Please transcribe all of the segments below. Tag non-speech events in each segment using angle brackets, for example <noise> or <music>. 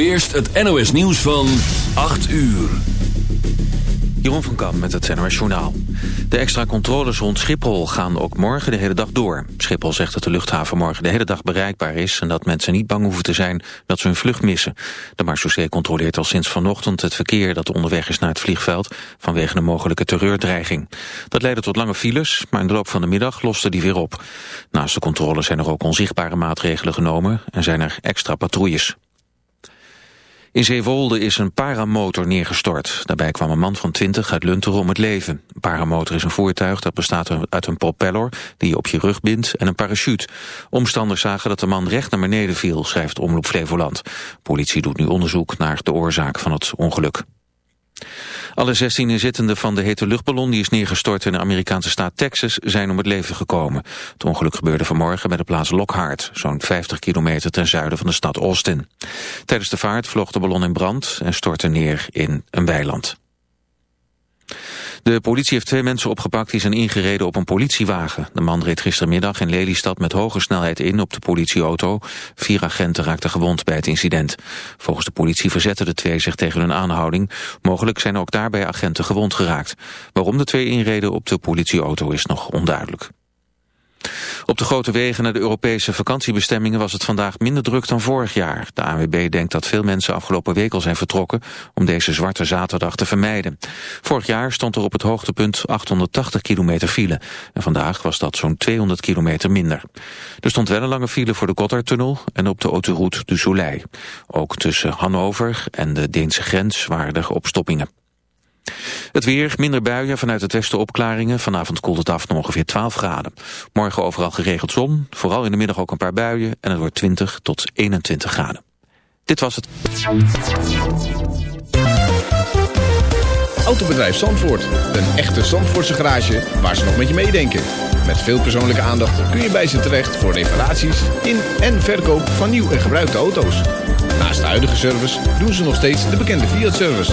Eerst het NOS nieuws van 8 uur. Jeroen van Kam met het NOS Journaal. De extra controles rond Schiphol gaan ook morgen de hele dag door. Schiphol zegt dat de luchthaven morgen de hele dag bereikbaar is... en dat mensen niet bang hoeven te zijn dat ze hun vlucht missen. De marechaussee controleert al sinds vanochtend het verkeer... dat onderweg is naar het vliegveld vanwege een mogelijke terreurdreiging. Dat leidde tot lange files, maar in de loop van de middag loste die weer op. Naast de controle zijn er ook onzichtbare maatregelen genomen... en zijn er extra patrouilles. In Zeewolde is een paramotor neergestort. Daarbij kwam een man van 20 uit Lunteren om het leven. Een paramotor is een voertuig dat bestaat uit een propeller... die je op je rug bindt en een parachute. Omstanders zagen dat de man recht naar beneden viel, schrijft Omroep Flevoland. Politie doet nu onderzoek naar de oorzaak van het ongeluk. Alle 16 inzittenden van de hete luchtballon die is neergestort in de Amerikaanse staat Texas zijn om het leven gekomen. Het ongeluk gebeurde vanmorgen bij de plaats Lockhart, zo'n 50 kilometer ten zuiden van de stad Austin. Tijdens de vaart vloog de ballon in brand en stortte neer in een weiland. De politie heeft twee mensen opgepakt die zijn ingereden op een politiewagen. De man reed gistermiddag in Lelystad met hoge snelheid in op de politieauto. Vier agenten raakten gewond bij het incident. Volgens de politie verzetten de twee zich tegen hun aanhouding. Mogelijk zijn ook daarbij agenten gewond geraakt. Waarom de twee inreden op de politieauto is nog onduidelijk. Op de grote wegen naar de Europese vakantiebestemmingen was het vandaag minder druk dan vorig jaar. De ANWB denkt dat veel mensen afgelopen week al zijn vertrokken om deze zwarte zaterdag te vermijden. Vorig jaar stond er op het hoogtepunt 880 kilometer file. En vandaag was dat zo'n 200 kilometer minder. Er stond wel een lange file voor de Gotthardtunnel en op de autoroute du Soleil. Ook tussen Hannover en de Deense grens waren er opstoppingen. Het weer, minder buien, vanuit het westen opklaringen. Vanavond koelt het af naar ongeveer 12 graden. Morgen overal geregeld zon, vooral in de middag ook een paar buien... en het wordt 20 tot 21 graden. Dit was het. Autobedrijf Zandvoort. Een echte Zandvoortse garage waar ze nog met je meedenken. Met veel persoonlijke aandacht kun je bij ze terecht... voor reparaties in en verkoop van nieuw en gebruikte auto's. Naast de huidige service doen ze nog steeds de bekende Fiat-service...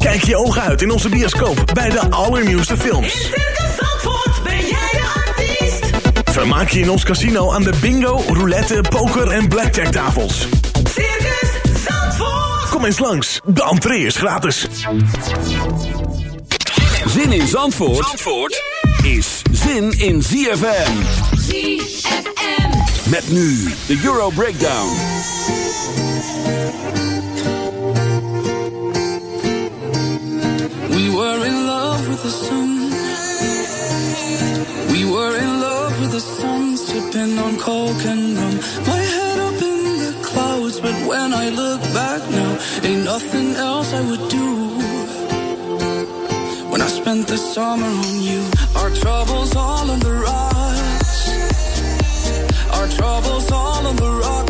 Kijk je ogen uit in onze bioscoop bij de allernieuwste In films. Circus Zandvoort ben jij de artiest. Vermaak je in ons casino aan de bingo, roulette, poker en blackjack tafels. Circus Zandvoort. Kom eens langs, de entree is gratis. Zin in Zandvoort, Zandvoort is zin in ZFM. ZFM. Met nu de Euro Breakdown. We were in love with the sun. We were in love with the sun, sipping on coke and rum. My head up in the clouds, but when I look back now, ain't nothing else I would do. When I spent the summer on you, our troubles all on the rocks. Our troubles all on the rocks,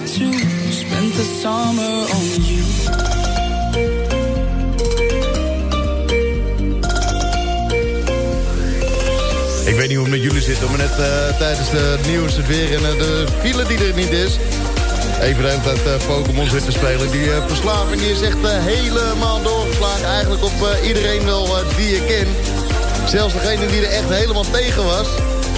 the summer on you. Ik weet niet hoe het met jullie zit, maar net uh, tijdens de nieuws, het weer en uh, de file die er niet is. Even de tijd uh, Pokémon zit te spelen. Die verslaving is echt helemaal doorgeslagen. Eigenlijk op iedereen wel die je kent. Zelfs degene die er echt helemaal tegen was.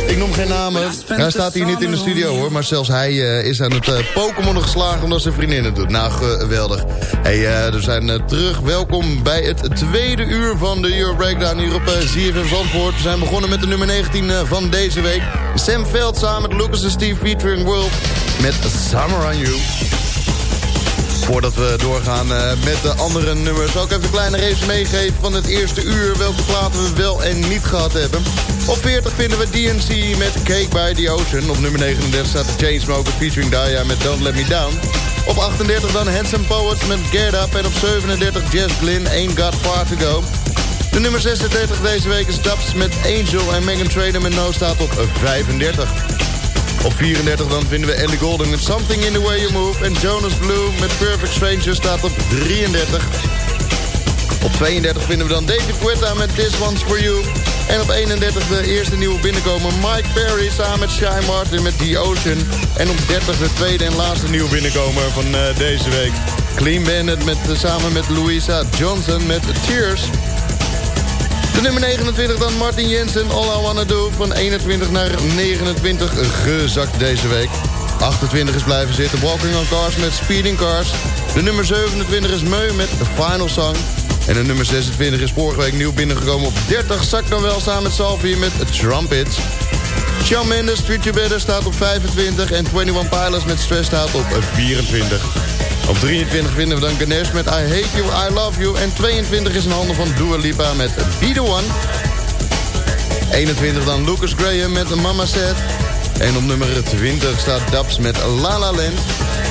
Ik noem geen namen. Hij staat hier niet in de studio hoor. Maar zelfs hij uh, is aan het uh, Pokémon geslagen omdat zijn vriendin het doet. Nou, geweldig. Hey, uh, we zijn terug. Welkom bij het tweede uur van de Euro Breakdown hier op ZFM Zandvoort. We zijn begonnen met de nummer 19 van deze week. Sam Veld samen met Lucas en Steve featuring World met Summer on You. Voordat we doorgaan uh, met de andere nummers... zal ik even een kleine race meegeven van het eerste uur... welke platen we wel en niet gehad hebben. Op 40 vinden we DNC met Cake by the Ocean. Op nummer 39 staat de Chainsmoker featuring Daya met Don't Let Me Down. Op 38 dan Handsome Poets met Get Up. En op 37 Jess Glynn, Ain't Got Far To Go. De nummer 36 deze week is Dubs met Angel. En Megan Trainor met No staat op 35. Op 34 dan vinden we Ellie Golden met Something in the Way You Move. En Jonas Blue met Perfect Stranger staat op 33. Op 32 vinden we dan David Guetta met This One's For You. En op 31 de eerste nieuwe binnenkomer Mike Perry samen met Shy Martin met The Ocean. En op 30 de tweede en laatste nieuwe binnenkomer van uh, deze week. Clean Bandit met, uh, samen met Louisa Johnson met Tears. De nummer 29 dan Martin Jensen, All I Wanna Do. Van 21 naar 29 gezakt deze week. 28 is blijven zitten. Walking on Cars met Speeding Cars. De nummer 27 is Meu met The Final Song. En de nummer 26 is vorige week nieuw binnengekomen op 30. Zak dan wel samen met Salvi met Trumpets. Shawn Mendes, Treat You Better staat op 25. En 21 Pilots met Stress staat op 24. Op 23 vinden we dan Ganesh met I Hate You, I Love You. En 22 is een handen van Dua Lipa met Be The One. 21 dan Lucas Graham met Mama Said. En op nummer 20 staat Dubs met La La Land.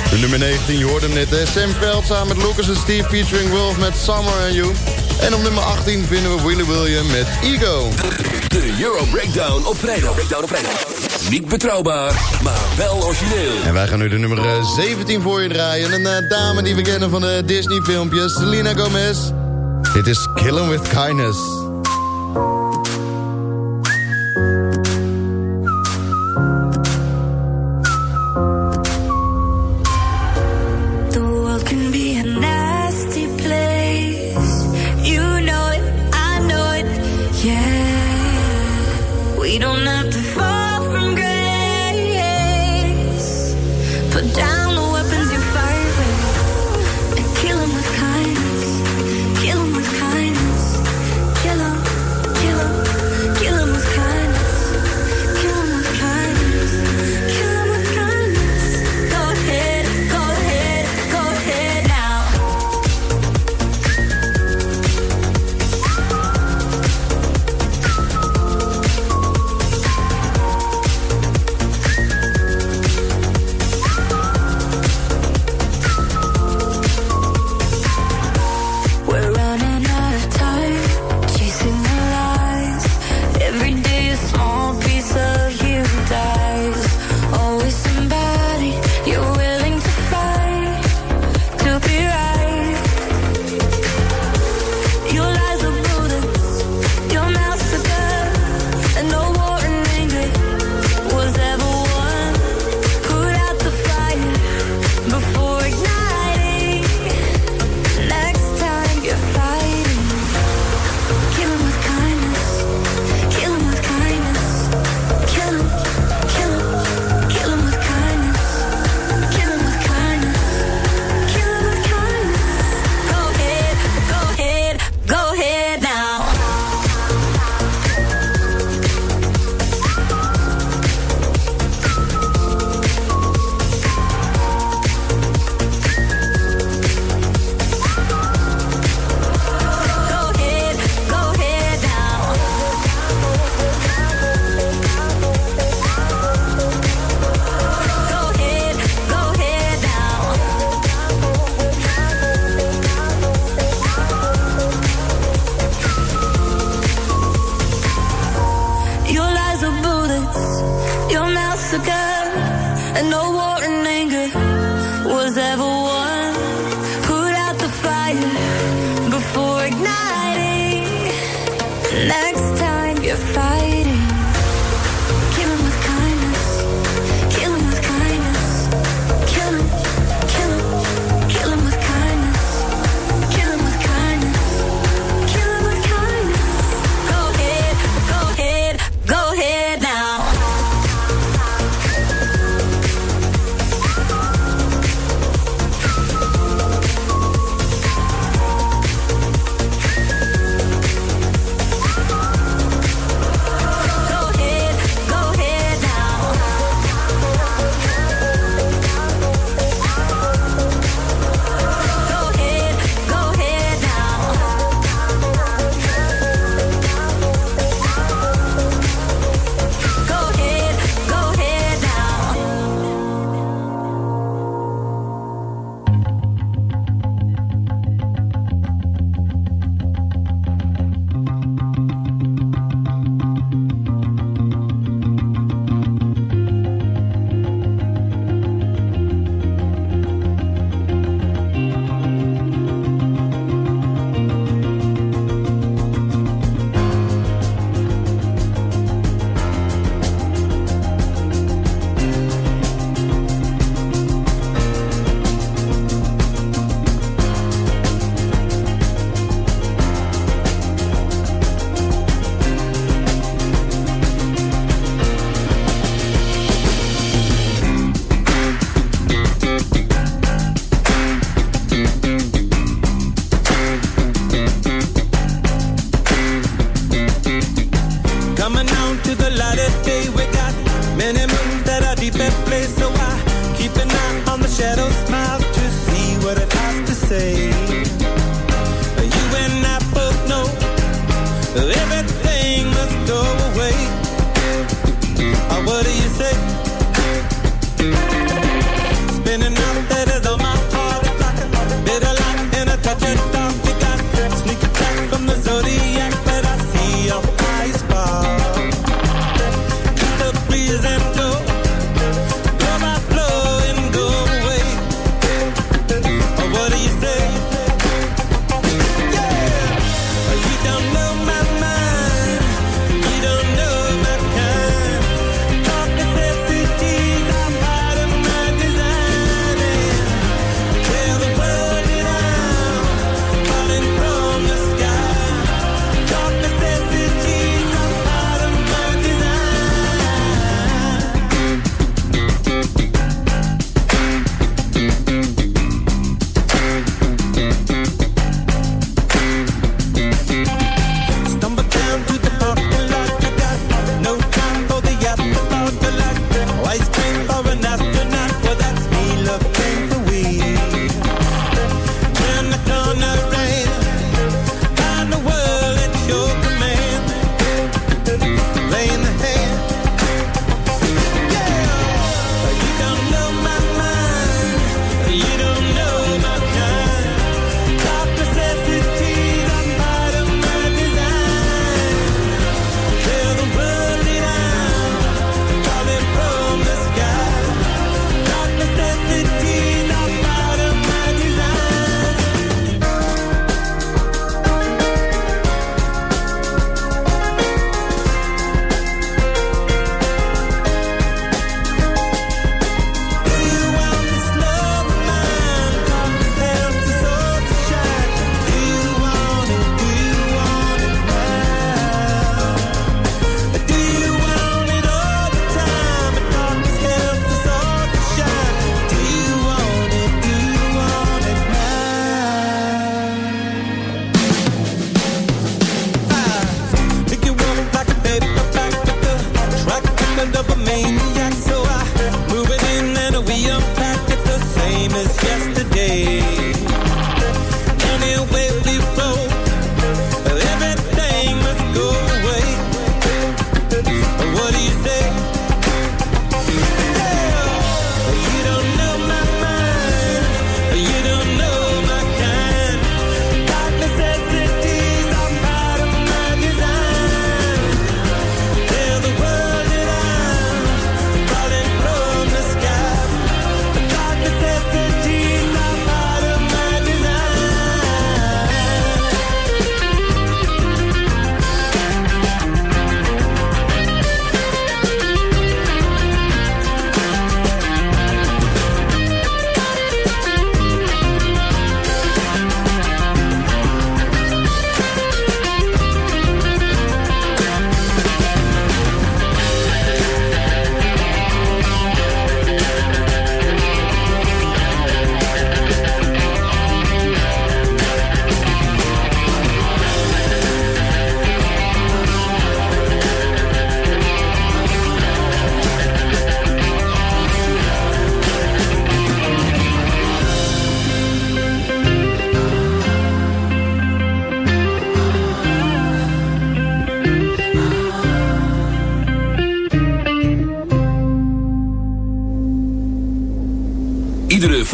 De nummer 19, je hoort hem net? Sam Veld samen met Lucas en Steve featuring Wolf met Summer and You. En op nummer 18 vinden we Willy William met Ego. De Euro Breakdown op vrijdag. Breakdown op vrijdag. Niet betrouwbaar, maar wel origineel. En wij gaan nu de nummer 17 voor je draaien. Een uh, dame die we kennen van de Disney filmpjes, Selena Gomez. Dit is Killing With Kindness.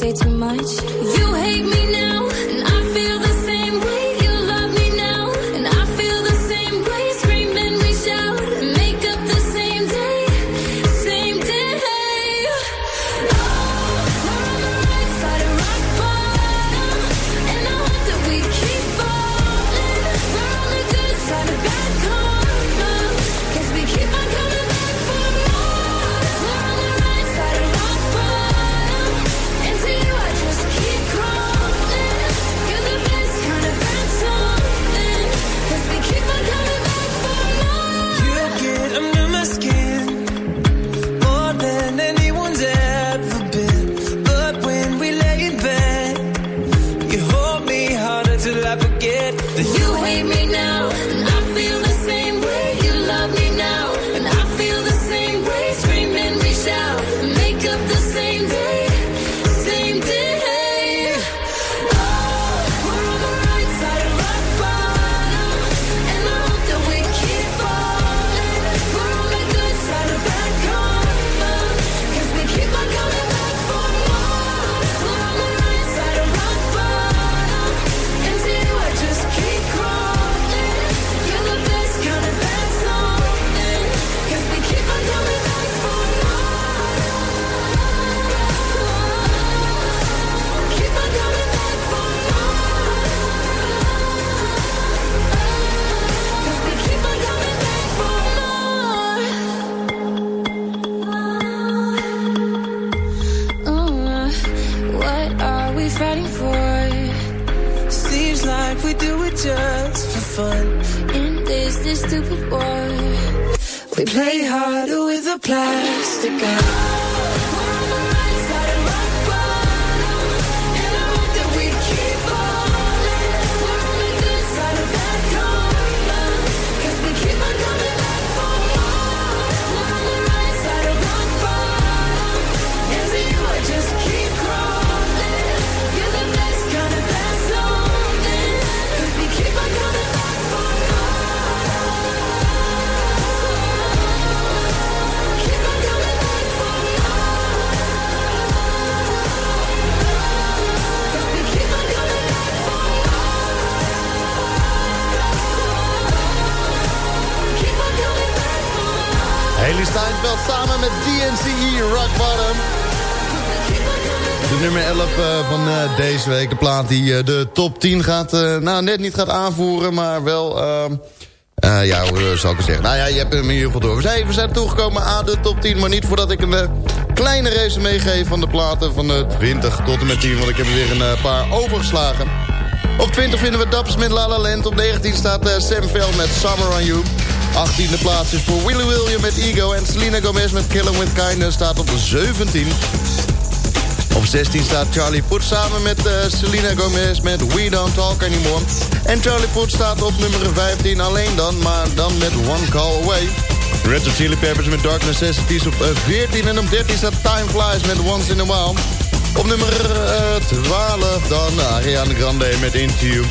Say too much. You stupid war. We play harder with a plastic gun. Steinfeld samen met DNCE Rock Bottom. De nummer 11 eh, van eh, deze week. De plaat die eh, de top 10 gaat, nou net niet gaat aanvoeren, maar wel... eh, ja, hoe zou ik het zeggen? Nou ja, je hebt hem in ieder geval door. We zijn, we toegekomen aan de top 10, maar niet voordat ik een eh, kleine race meegeef van de platen van de 20 tot en met 10. Want ik heb er weer een paar overgeslagen. Op 20 vinden we Dappers met La La Land. Op 19 staat Sam Vell met Summer on You. 18e plaats is voor Willy William met Ego. En Selena Gomez met Kill 'Em With Kindness staat op 17. Op 16 staat Charlie Puth samen met eh, Selena Gomez met We Don't Talk Anymore. En Charlie Puth staat op nummer 15 alleen dan, maar dan met One Call Away. Red Hot Chili Peppers met Dark Necessities op eh, 14. En op 13 staat Time Flies met Once in a While. Op nummer eh, 12 dan Ariana Grande met You.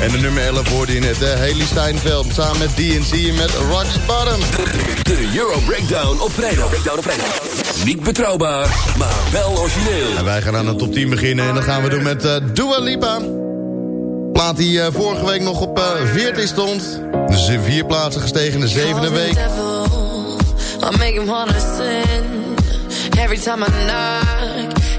En de nummer 11 hoorde je net, hè, Haley Steinfeld samen met DNC met Rock's Bottom. De Euro Breakdown op vrijdag. Breakdown op vrijdag. Niet betrouwbaar, maar wel origineel. En wij gaan aan de top 10 beginnen en dat gaan we doen met eh Dua Lipa. Plaat die eh, vorige week nog op eh 14 stond. Dus in vier plaatsen gestegen in de zevende week. I make him wanna sin. Every time I knock,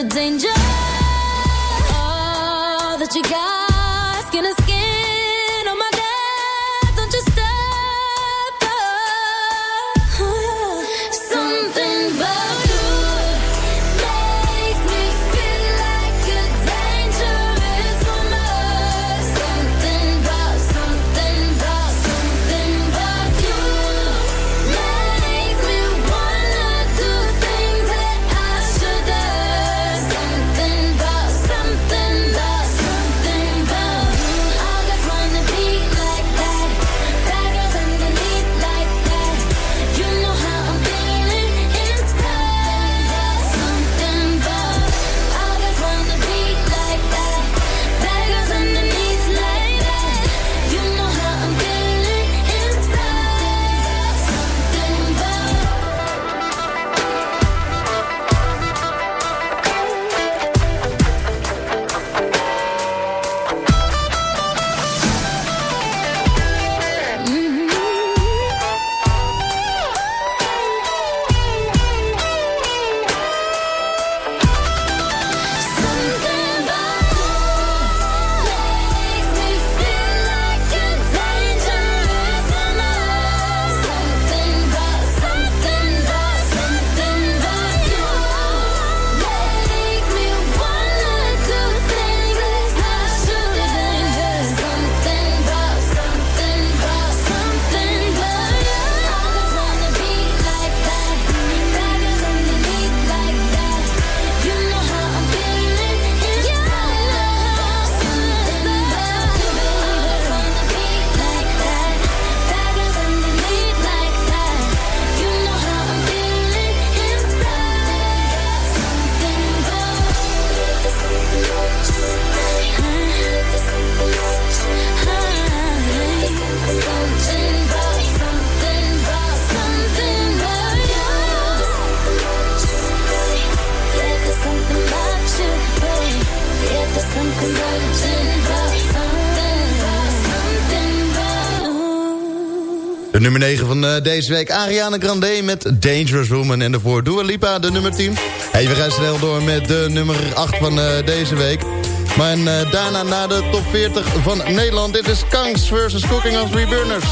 for danger. Nummer 9 van eh, deze week, Ariana Grande met Dangerous Woman. En daarvoor Dua Lipa, de nummer 10. Hey, we gaan snel door met de nummer 8 van eh, deze week. Maar en, daarna naar de top 40 van Nederland. Dit is Kangs versus Cooking on Three Burners.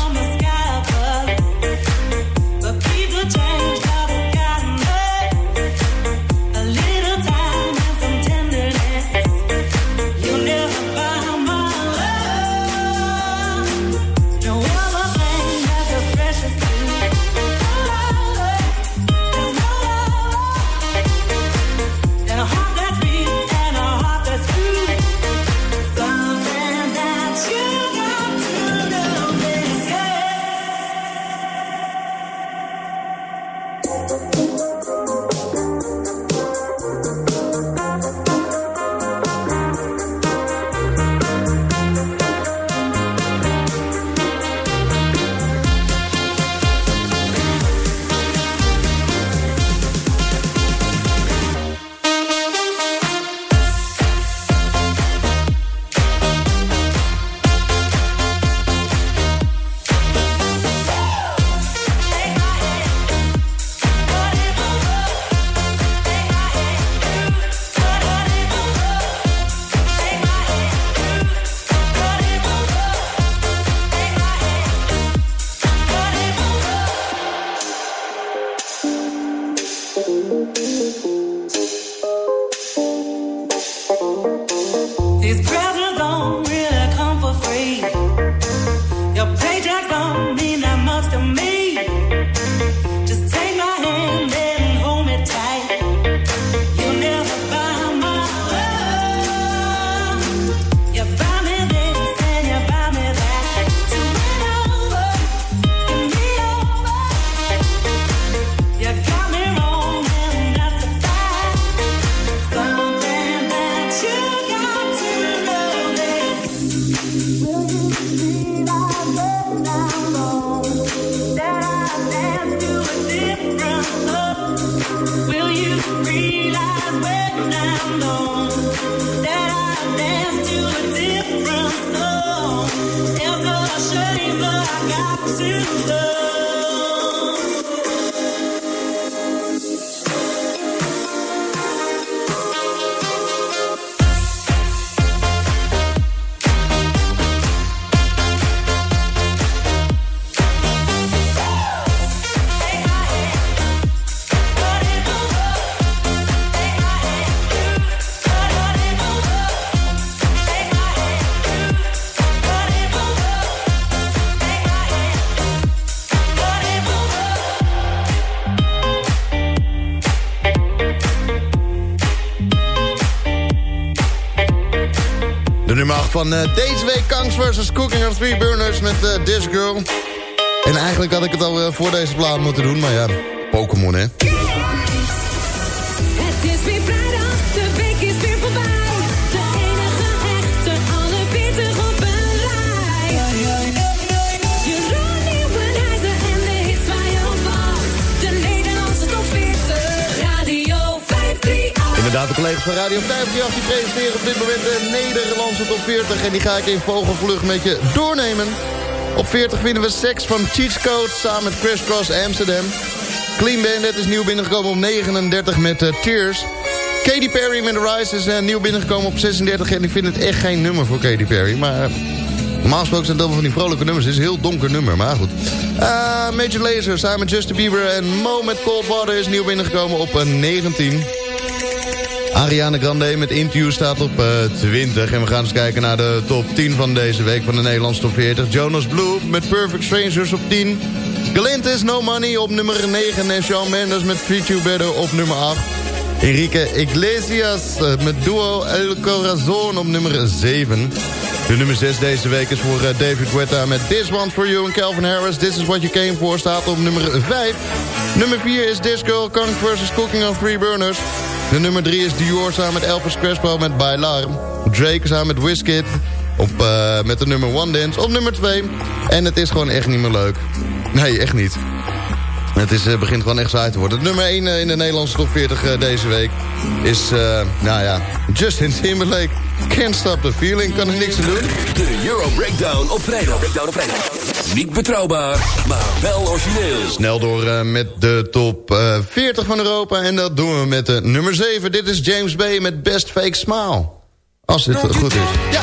Van eh, deze week, Kangs versus Cooking on Three Burners met eh, This Girl. En eigenlijk had ik het al eh, voor deze plaat moeten doen, maar ja, Pokémon hè. Inderdaad, de collega's van Radio 538 die presenteren op dit moment de Nederlandse top 40. En die ga ik in vogelvlucht met je doornemen. Op 40 vinden we Sex van Cheats Code samen met Chris Cross Amsterdam. Clean Bandit is nieuw binnengekomen op 39 met eh, Tears. Katy Perry met The Rise is eh, nieuw binnengekomen op 36. En ik vind het echt geen nummer voor Katy Perry. Maar uh, normaal gesproken zijn het dan van die vrolijke nummers. Het is een heel donker nummer, maar goed. Eh, Major Lazer samen met Justin Bieber en Mo met Cold Water is nieuw binnengekomen op eh, 19. Ariana Grande met Into staat op eh, 20. En we gaan eens kijken naar de top 10 van deze week van de Nederlandse top 40. Jonas Blue met Perfect Strangers op 10. Galantis No Money op nummer 9. En Shawn Mendes met Treat You Better op nummer 8. Enrique Iglesias eh, met Duo El Corazon op nummer 7. De nummer 6 deze week is voor eh, David Guetta met This One For You en Calvin Harris. This Is What You Came For staat op nummer 5. Nummer 4 is This Girl Kong vs. Cooking on Three Burners. De nummer 3 is Dior samen met Elvis Crespo met Bailar. Drake samen met Wizkid op, eh, met de nummer One Dance op nummer 2. En het is gewoon echt niet meer leuk. Nee, echt niet. Het is, eh, begint gewoon echt saai te worden. Het nummer 1 in de Nederlandse top 40 eh, deze week is, eh, nou ja, Justin Timberlake. Can't stop the feeling, kan er niks aan doen. De Euro Breakdown op vrijdag. Breakdown op vrijdag. Niet betrouwbaar, maar wel origineel. Snel door eh, met de top eh, uh, 40 van Europa. En dat doen we met de nummer 7. Dit is James B met Best Fake Smile. Als dit goed is. Ja.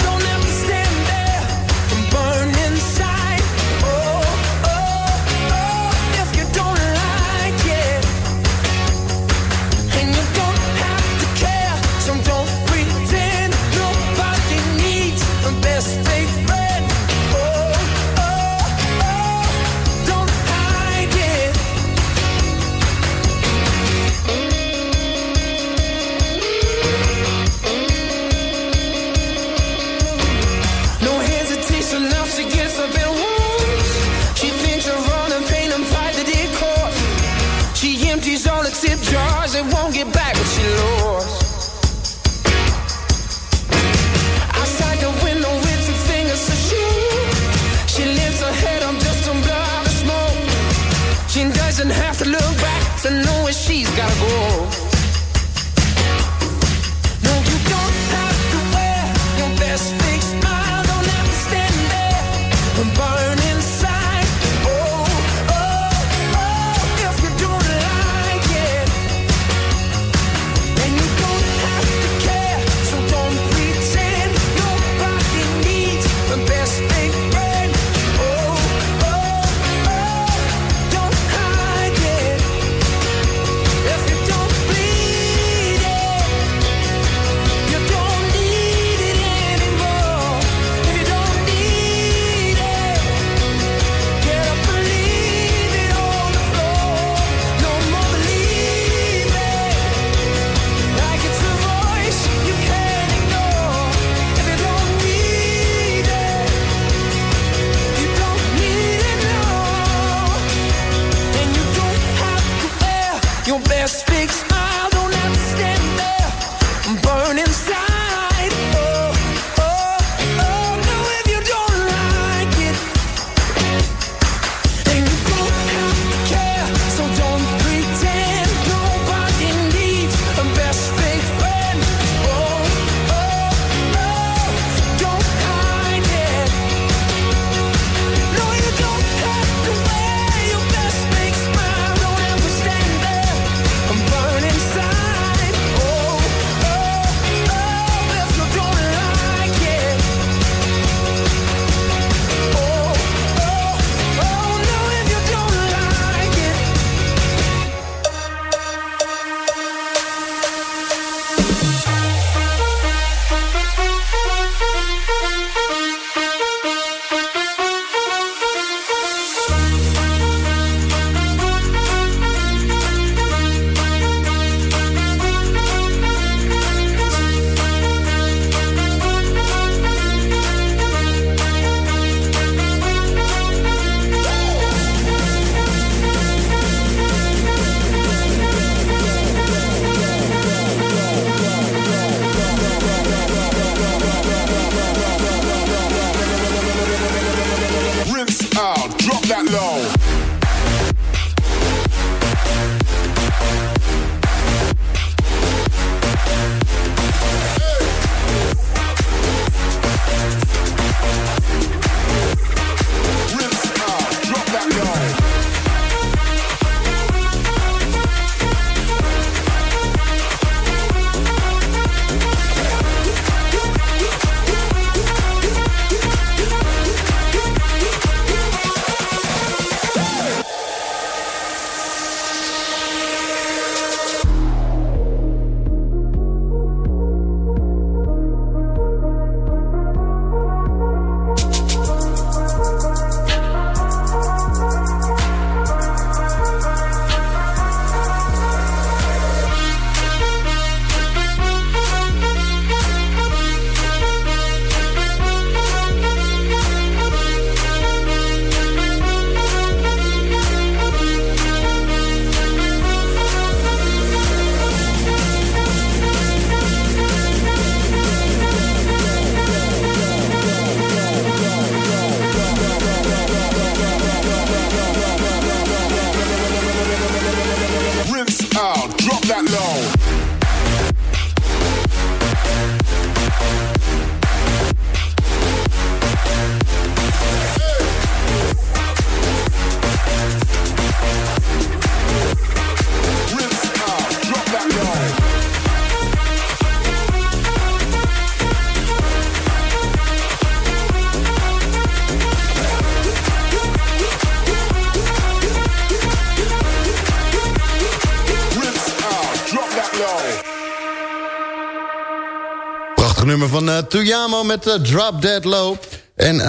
Tuyamo met uh, Drop Dead Low. En uh,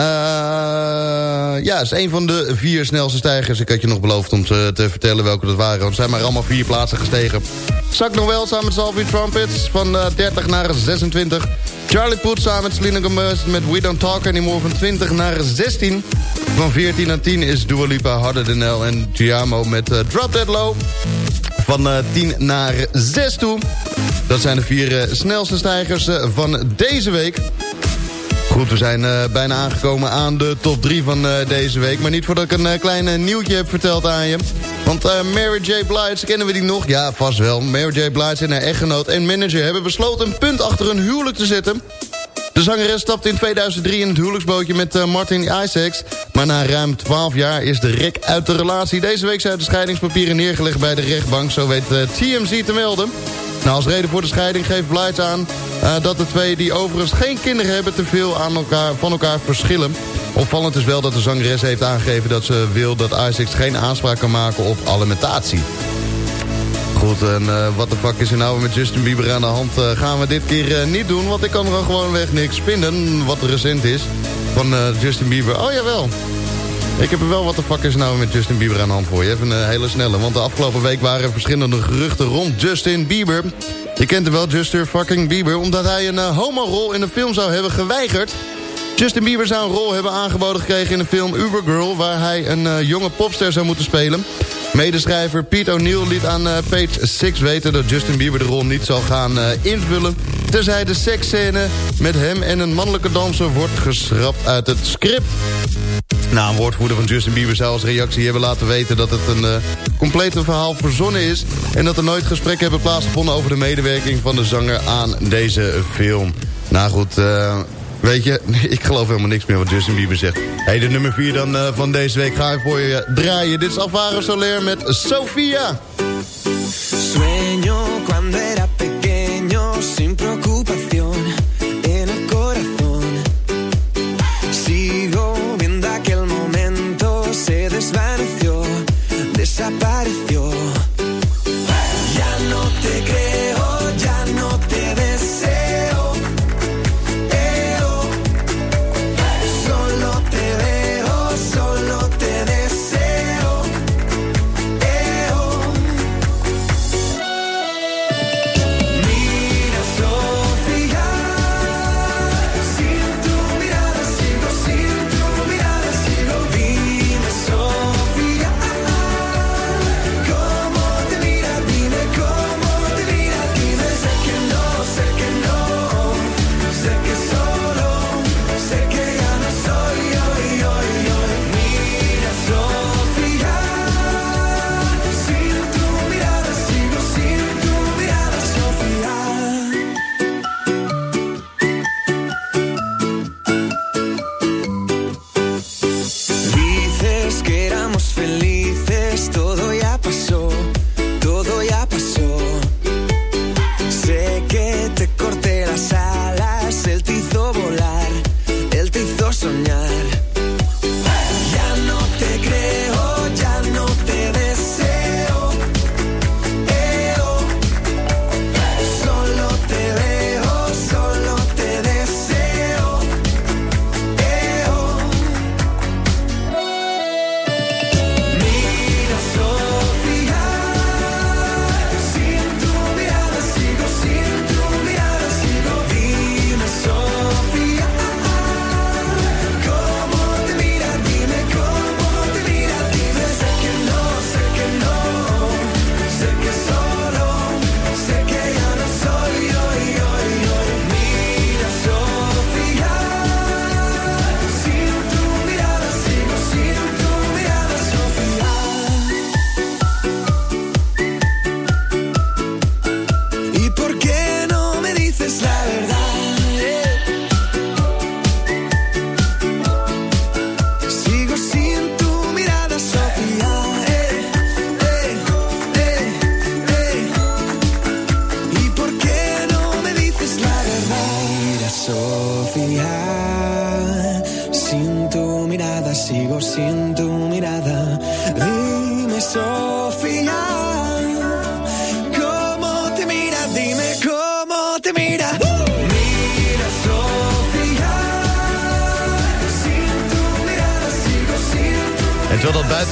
ja, is een van de vier snelste stijgers. Ik had je nog beloofd om te, te vertellen welke dat waren. Want zijn maar allemaal vier plaatsen gestegen. Zak nog wel samen met Salvi Trumpets van 30 naar 26. Charlie Puth samen met Selena Gomez met We Don't Talk Anymore van 20 naar 16. Van 14 naar 10 is Dua Lipa, Harder Than Hell en Giamo met Drop Dead Low. Van 10 naar 6 toe. Dat zijn de vier snelste stijgers van deze week. Goed, we zijn bijna aangekomen aan de top 3 van deze week. Maar niet voordat ik een klein nieuwtje heb verteld aan je. Want Mary J. Blige, kennen we die nog? Ja, vast wel. Mary J. Blige en haar echtgenoot en manager hebben besloten... een punt achter hun huwelijk te zetten. De zangeres stapte in 2003 in het huwelijksbootje met Martin Isaacs. Maar na ruim 12 jaar is de rek uit de relatie. Deze week zijn de scheidingspapieren neergelegd bij de rechtbank. Zo weet TMZ te melden. Nou, als reden voor de scheiding geeft Blight aan uh, dat de twee die overigens geen kinderen hebben... te veel aan elkaar, van elkaar verschillen. Opvallend is wel dat de zangeres heeft aangegeven dat ze wil... dat Isaacs geen aanspraak kan maken op alimentatie. Goed, en uh, wat de fuck is er nou met Justin Bieber aan de hand? Uh, gaan we dit keer niet doen, want ik kan er gewoon weg niks vinden... wat recent is van Justin Bieber. Oh, jawel. Ik heb er wel wat de fuck is nou met Justin Bieber aan de hand voor je. Even een hele snelle, want de afgelopen week waren er verschillende geruchten rond Justin Bieber. Je kent hem wel, Justin fucking Bieber, omdat hij een homorol in een film zou hebben geweigerd. Justin Bieber zou een rol hebben aangeboden gekregen in de film Ubergirl... waar hij een jonge popster zou moeten spelen. Medeschrijver Pete O'Neill liet aan uh, Page 6 weten... dat Justin Bieber de rol niet zal gaan invullen... terzij de seksscène met hem en een mannelijke danser wordt geschrapt uit het script. Nou, een woordvoerder van Justin Bieber zou als reactie hebben laten weten... dat het een uh, complete verhaal verzonnen is... en dat er nooit gesprekken hebben plaatsgevonden... over de medewerking van de zanger aan deze film. Nou goed, weet je, <laughs> ik geloof helemaal niks meer wat Justin Bieber zegt. hey, de nummer 4 dan uh, van deze week ga ik voor je draaien. Dit is Alvaro Soler met Sofia. Sueño cuando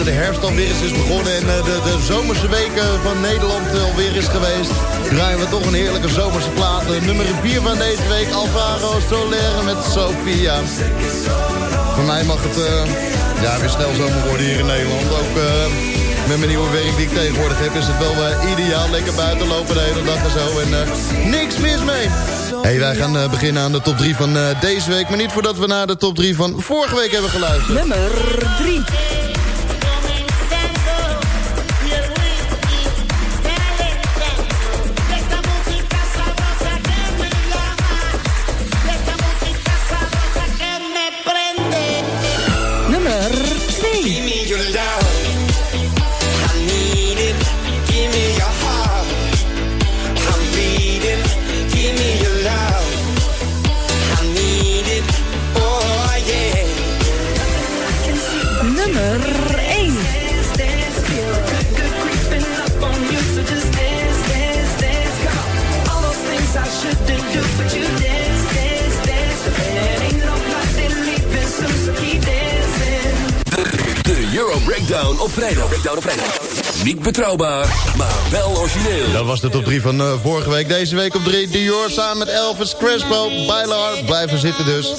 de herfst alweer is begonnen... en eh, de, de zomerse weken van Nederland eh, alweer is geweest... draaien we toch een heerlijke zomerse plaat. De nummer 4 van deze week, Alvaro Soler met Sofia. Voor mij mag het eh, ja, weer snel zomer worden hier in Nederland. Ook eh, met mijn nieuwe werk die ik tegenwoordig heb... is het wel eh, ideaal. Lekker buiten lopen de hele dag en zo. En eh, niks mis mee. Hey, wij gaan eh, beginnen aan de top 3 van eh, deze week. Maar niet voordat we naar de top 3 van vorige week hebben geluisterd. Nummer 3. Betrouwbaar, maar wel origineel. Dat was de top 3 van eh, vorige week. Deze week op 3 Dior samen met Elvis Crespo. Bailar, blijven zitten dus.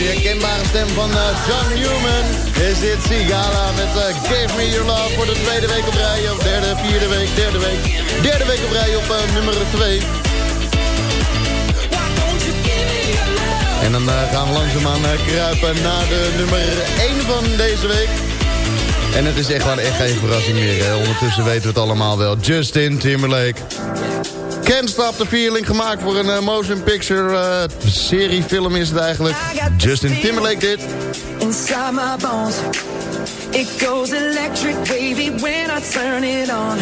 Mooie kenbare stem van eh, John Newman is dit Sigala met eh, Give Me Your Love voor de tweede week op rij. Of derde, vierde week, derde week. Derde week op rij op eh, nummer 2. En dan gaan we langzaamaan kruipen naar de nummer 1 van deze week. En het is echt echt geen verrassing meer. Ondertussen weten we het allemaal wel. Justin Timberlake. Can't Stop the Feeling, gemaakt voor een eh, motion picture eh, seriefilm is het eigenlijk. Justin Timberlake dit. inside my bones. It goes electric wavy when I turn it on.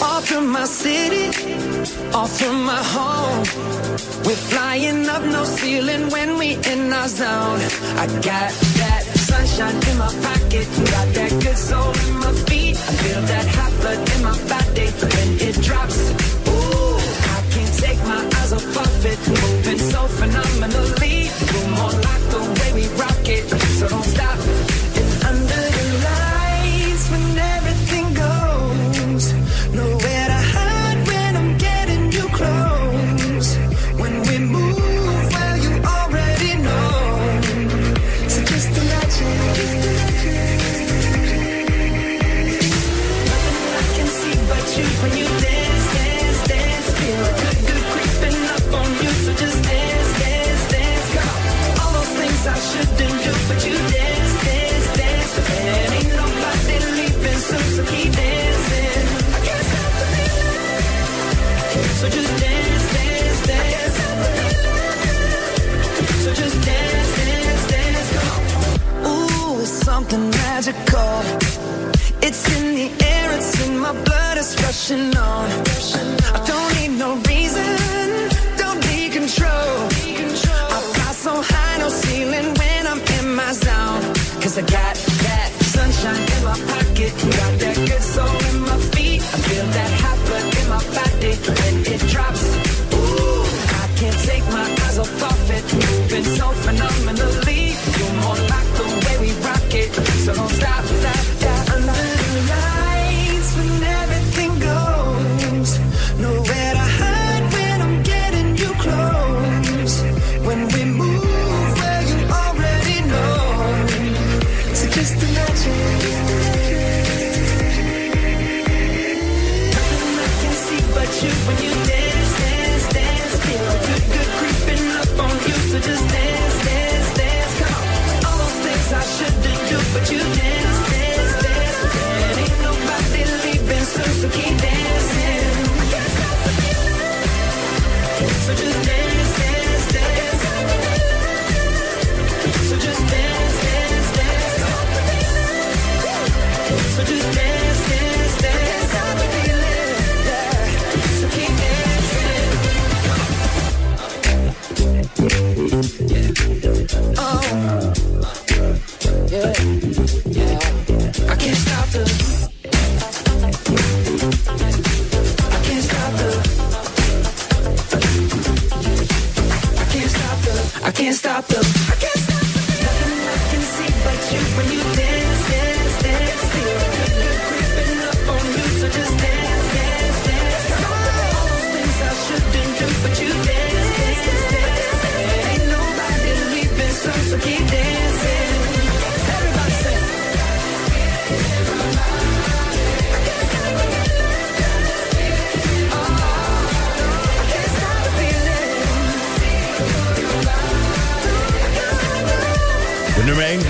Off from my city, off from my home. We're flying up no ceiling when we in our zone. I got that sunshine in my pocket, got that good soul in my feet. I feel that hot blood in my body when it it, moving so phenomenally. You're more like the way we rock it, so don't stop. So just dance, dance, dance. Something magical. It's in the air, it's in my blood, it's rushing on. I don't need no reason, don't need control. I fly so high, no ceiling when I'm in my I got that sunshine in my pocket, got that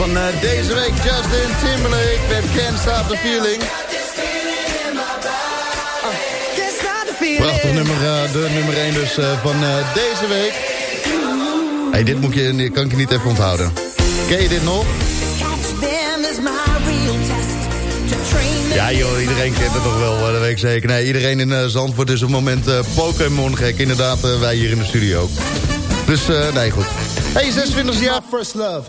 van eh, deze week, Justin Timberlake met Can't Stop the Feeling. Prachtig nummer, eh, de nummer 1 dus eh, van eh, deze week. Hey, dit moet je, kan ik je niet even onthouden. Ken je dit nog? Ja joh, iedereen kent het toch wel, dat weet ik zeker. Nee, iedereen in eh, Zandvoort is op het moment eh, Pokémon gek. Inderdaad, wij hier in de studio ook. Dus, eh, nee, goed. Hey, 26 jaar. first love,